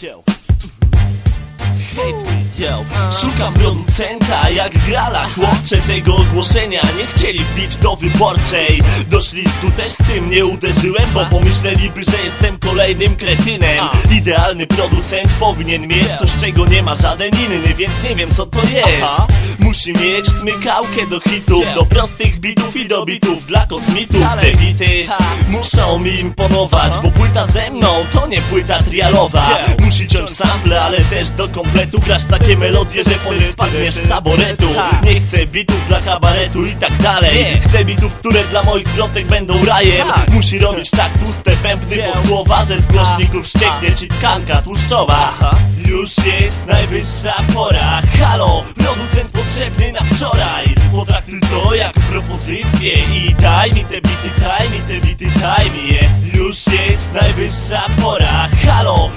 chill. Szukam producenta jak grala Chłopcze tego ogłoszenia. Nie chcieli wbić do wyborczej. Do szlistu też z tym nie uderzyłem Bo pomyśleliby, że jestem kolejnym kretynem. Idealny producent powinien mieć coś czego nie ma żaden inny Więc nie wiem co to jest. Musi mieć smykałkę do hitów Do prostych bitów i do bitów dla kosmitów. Te bity muszą mi imponować Bo płyta ze mną to nie płyta trialowa. Musi ale też do kompletu Grasz takie melodie, że po nich spadniesz z taboretu. Nie chcę bitów dla kabaretu i tak dalej. Chcę bitów, które dla moich zwrotek będą rajem. Musi robić tak tłuste pępny pod słowa Że z głośników ścieknie ci tkanka tłuszczowa. Już jest najwyższa pora. Halo, producent potrzebny na wczoraj. Potraktuj to jako propozycję I daj mi te bity, daj mi te bity, daj mi je. Już jest najwyższa pora. Halo,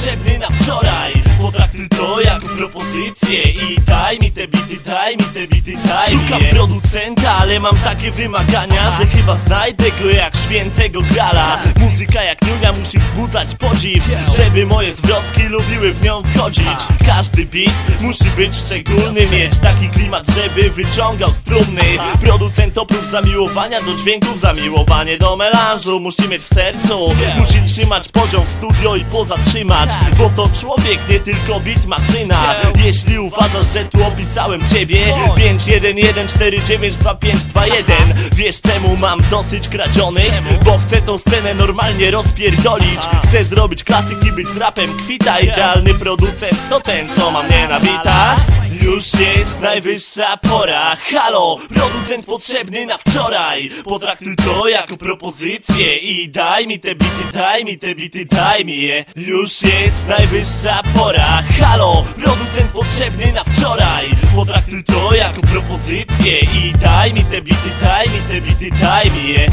potrzebny na wczoraj. Potraktuj to jako propozycję I daj mi te bity, daj mi te bity, daj Szukam mi je. producenta, ale mam takie wymagania Że chyba znajdę go jak świętego grala Muzyka jak musi wzbudzać podziw Żeby moje zwrotki lubiły w nią wchodzić. Każdy beat musi być szczególny Mieć taki klimat, żeby wyciągał strumny. Producent oprócz zamiłowania do dźwięków Zamiłowanie do melanżu musi mieć w sercu. Musi trzymać poziom w studio i pozatrzymać Bo to człowiek, nie tylko beat maszyna. Jeśli uważasz, że tu opisałem ciebie 511492521 Wiesz czemu mam dosyć kradzionych? Bo chcę tą scenę normalnie rozpierdolić Chcę zrobić klasyk i być z rapem kwita. Idealny producent to ten, co ma mnie nawitać Już jest najwyższa pora. Halo, producent potrzebny na wczoraj. Potraktuj to jako propozycję I daj mi te bity, daj mi te bity, daj mi je. Już jest najwyższa pora. Halo, producent potrzebny na wczoraj. Potraktuj to jako propozycję I daj mi te bity, daj mi te bity, daj mi je